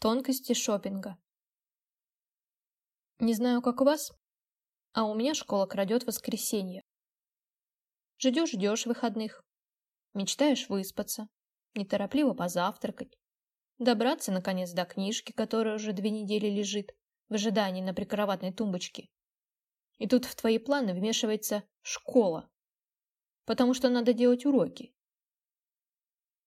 Тонкости шопинга. Не знаю, как у вас, а у меня школа крадет воскресенье. Ждешь-ждешь выходных, мечтаешь выспаться, неторопливо позавтракать, добраться, наконец, до книжки, которая уже две недели лежит в ожидании на прикроватной тумбочке. И тут в твои планы вмешивается школа, потому что надо делать уроки.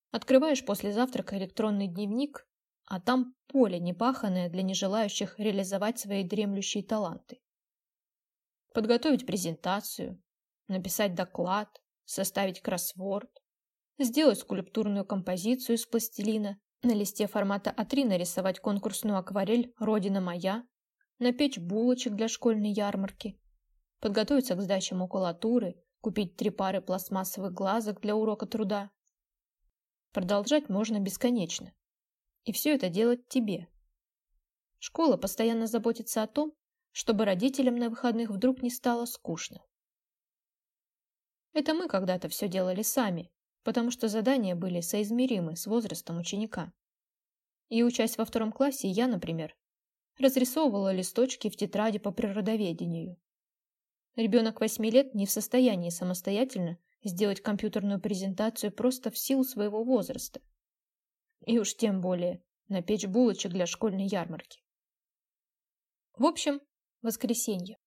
Открываешь после завтрака электронный дневник, а там поле непаханное для нежелающих реализовать свои дремлющие таланты. Подготовить презентацию, написать доклад, составить кроссворд, сделать скульптурную композицию из пластилина, на листе формата А3 нарисовать конкурсную акварель «Родина моя», напечь булочек для школьной ярмарки, подготовиться к сдаче макулатуры, купить три пары пластмассовых глазок для урока труда. Продолжать можно бесконечно. И все это делать тебе. Школа постоянно заботится о том, чтобы родителям на выходных вдруг не стало скучно. Это мы когда-то все делали сами, потому что задания были соизмеримы с возрастом ученика. И учась во втором классе, я, например, разрисовывала листочки в тетради по природоведению. Ребенок восьми лет не в состоянии самостоятельно сделать компьютерную презентацию просто в силу своего возраста. И уж тем более напечь булочек для школьной ярмарки. В общем, воскресенье.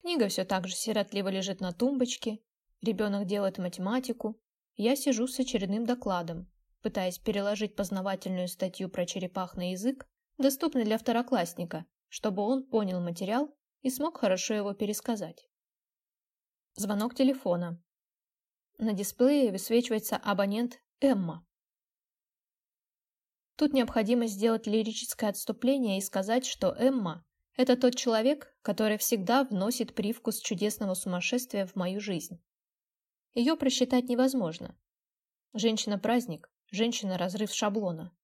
Книга все так же сиротливо лежит на тумбочке, ребенок делает математику, я сижу с очередным докладом, пытаясь переложить познавательную статью про черепах на язык, доступный для второклассника, чтобы он понял материал и смог хорошо его пересказать. Звонок телефона. На дисплее высвечивается абонент Эмма. Тут необходимо сделать лирическое отступление и сказать, что Эмма – это тот человек, который всегда вносит привкус чудесного сумасшествия в мою жизнь. Ее просчитать невозможно. Женщина-праздник, женщина-разрыв шаблона.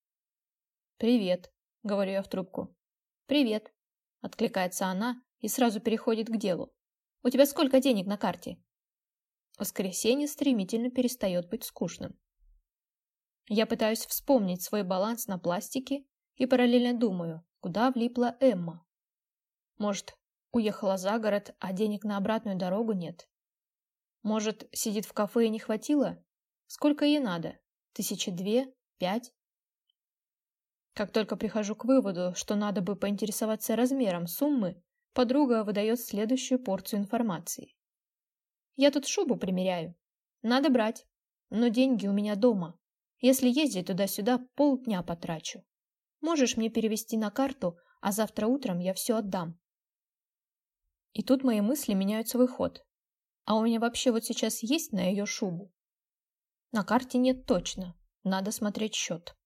«Привет», — говорю я в трубку. «Привет», — откликается она, и сразу переходит к делу. «У тебя сколько денег на карте?» Воскресенье стремительно перестает быть скучным. Я пытаюсь вспомнить свой баланс на пластике и параллельно думаю, куда влипла Эмма. Может, уехала за город, а денег на обратную дорогу нет? Может, сидит в кафе и не хватило? Сколько ей надо? Тысячи две? Пять? Как только прихожу к выводу, что надо бы поинтересоваться размером суммы, подруга выдает следующую порцию информации. Я тут шубу примеряю. Надо брать. Но деньги у меня дома. Если ездить туда-сюда, полдня потрачу. Можешь мне перевести на карту, а завтра утром я все отдам. И тут мои мысли меняют свой ход. А у меня вообще вот сейчас есть на ее шубу? На карте нет точно. Надо смотреть счет.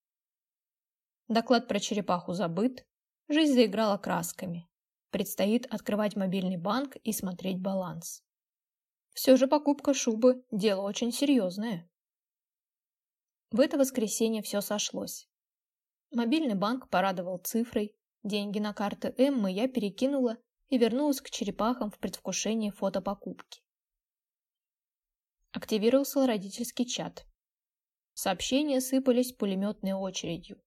Доклад про черепаху забыт. Жизнь заиграла красками. Предстоит открывать мобильный банк и смотреть баланс. Все же покупка шубы – дело очень серьезное. В это воскресенье все сошлось. Мобильный банк порадовал цифрой, деньги на карты Эммы я перекинула и вернулась к черепахам в предвкушении фотопокупки. Активировался родительский чат. Сообщения сыпались пулеметной очередью.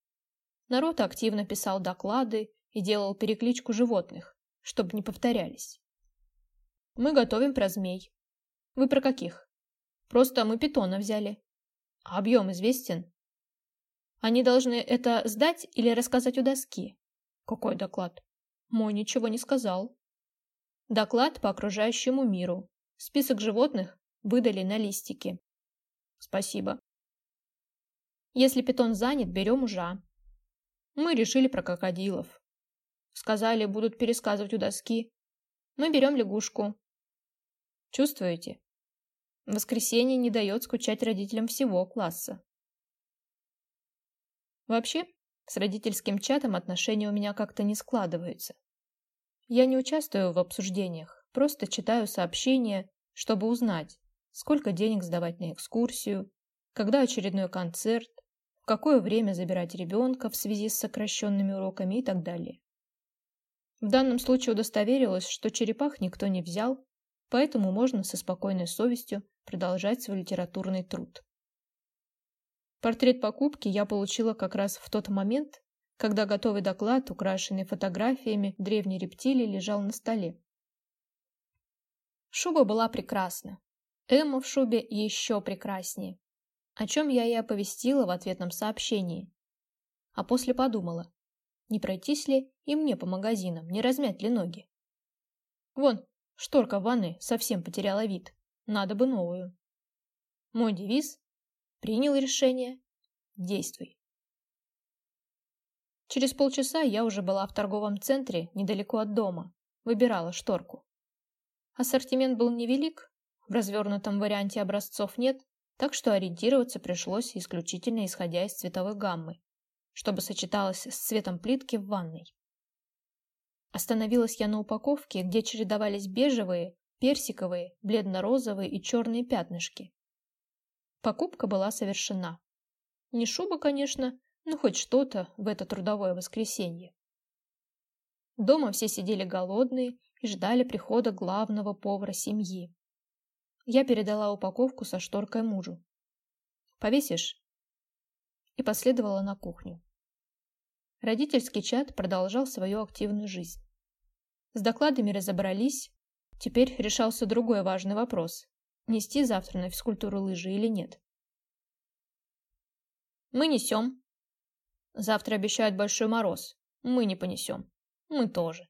Народ активно писал доклады и делал перекличку животных, чтобы не повторялись. Мы готовим про змей. Вы про каких? Просто мы питона взяли. Объем известен? Они должны это сдать или рассказать у доски? Какой доклад? Мой ничего не сказал. Доклад по окружающему миру. Список животных выдали на листике. Спасибо. Если питон занят, берем ужа. Мы решили про крокодилов. Сказали, будут пересказывать у доски. Мы берем лягушку. Чувствуете? Воскресенье не дает скучать родителям всего класса. Вообще, с родительским чатом отношения у меня как-то не складываются. Я не участвую в обсуждениях, просто читаю сообщения, чтобы узнать, сколько денег сдавать на экскурсию, когда очередной концерт, в какое время забирать ребенка в связи с сокращенными уроками и так далее. В данном случае удостоверилась, что черепах никто не взял, поэтому можно со спокойной совестью продолжать свой литературный труд. Портрет покупки я получила как раз в тот момент, когда готовый доклад, украшенный фотографиями древней рептилии, лежал на столе. Шуба была прекрасна. Эмма в шубе еще прекраснее, о чем я и оповестила в ответном сообщении. А после подумала, не пройтись ли и мне по магазинам, не размять ли ноги. Вон, шторка в ванной совсем потеряла вид, надо бы новую. Мой девиз – принял решение – действуй. Через полчаса я уже была в торговом центре недалеко от дома, выбирала шторку. Ассортимент был невелик, в развернутом варианте образцов нет, так что ориентироваться пришлось исключительно исходя из цветовой гаммы, чтобы сочеталось с цветом плитки в ванной. Остановилась я на упаковке, где чередовались бежевые, персиковые, бледно-розовые и черные пятнышки. Покупка была совершена. Не шуба, конечно, ну, хоть что-то в это трудовое воскресенье. Дома все сидели голодные и ждали прихода главного повара семьи. Я передала упаковку со шторкой мужу. «Повесишь?» И последовала на кухню. Родительский чат продолжал свою активную жизнь. С докладами разобрались. Теперь решался другой важный вопрос – нести завтра на физкультуру лыжи или нет. «Мы несем», Завтра обещают большой мороз. Мы не понесем. Мы тоже.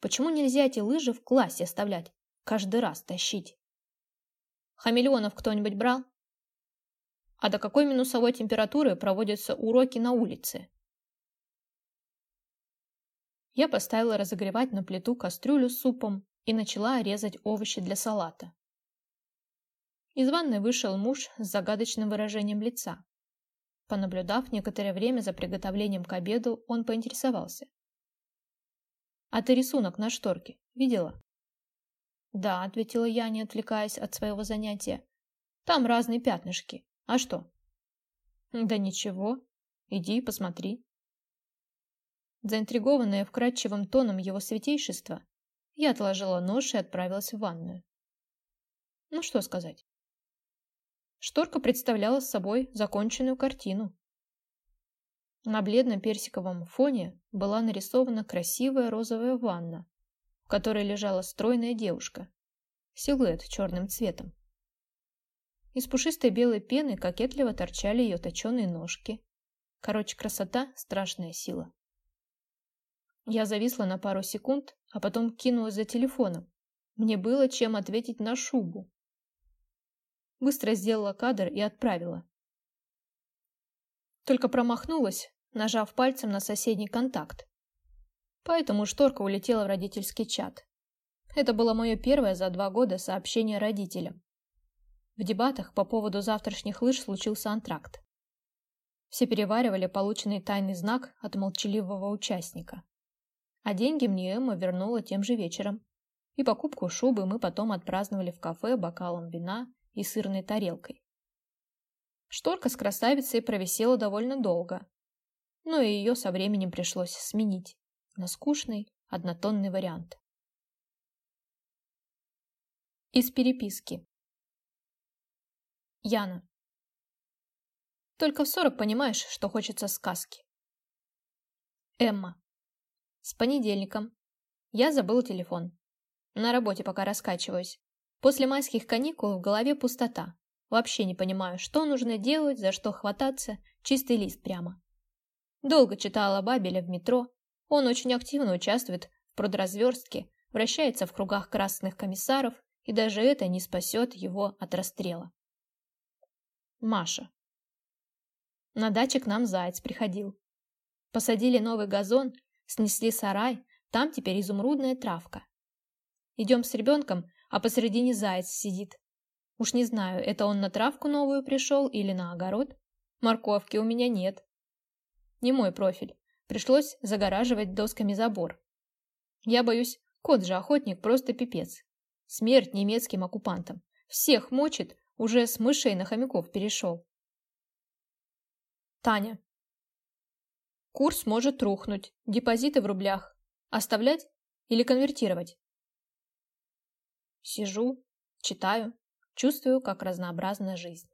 Почему нельзя эти лыжи в классе оставлять? Каждый раз тащить. Хамелеонов кто-нибудь брал? А до какой минусовой температуры проводятся уроки на улице? Я поставила разогревать на плиту кастрюлю с супом и начала резать овощи для салата. Из ванной вышел муж с загадочным выражением лица. Понаблюдав некоторое время за приготовлением к обеду, он поинтересовался. «А ты рисунок на шторке видела?» «Да», — ответила я, не отвлекаясь от своего занятия. «Там разные пятнышки. А что?» «Да ничего. Иди посмотри». Заинтригованная вкрадчивым тоном его святейшества, я отложила нож и отправилась в ванную. Ну что сказать. Шторка представляла собой законченную картину. На бледно-персиковом фоне была нарисована красивая розовая ванна, в которой лежала стройная девушка, силуэт черным цветом. Из пушистой белой пены кокетливо торчали ее точеные ножки. Короче, красота – страшная сила. Я зависла на пару секунд, а потом кинулась за телефоном. Мне было чем ответить на шубу, Быстро сделала кадр и отправила. Только промахнулась, нажав пальцем на соседний контакт. Поэтому шторка улетела в родительский чат. Это было мое первое за два года сообщение родителям. В дебатах по поводу завтрашних лыж случился антракт. Все переваривали полученный тайный знак от молчаливого участника. А деньги мне Эмма вернула тем же вечером. И покупку шубы мы потом отпраздновали в кафе бокалом вина и сырной тарелкой. Шторка с красавицей провисела довольно долго, но и ее со временем пришлось сменить на скучный однотонный вариант. Из переписки. Яна. Только в сорок понимаешь, что хочется сказки. Эмма. С понедельником. Я забыл телефон. На работе пока раскачиваюсь. После майских каникул в голове пустота. Вообще не понимаю, что нужно делать, за что хвататься, чистый лист прямо. Долго читала Бабеля в метро. Он очень активно участвует в продразверстке, вращается в кругах красных комиссаров, и даже это не спасет его от расстрела. Маша. На даче к нам заяц приходил. Посадили новый газон, снесли сарай, там теперь изумрудная травка. Идем с ребенком а посередине заяц сидит. Уж не знаю, это он на травку новую пришел или на огород. Морковки у меня нет. Не мой профиль. Пришлось загораживать досками забор. Я боюсь, кот же охотник просто пипец. Смерть немецким оккупантам. Всех мочит, уже с мышей на хомяков перешел. Таня. Курс может рухнуть. Депозиты в рублях. Оставлять или конвертировать? Сижу, читаю, чувствую, как разнообразна жизнь.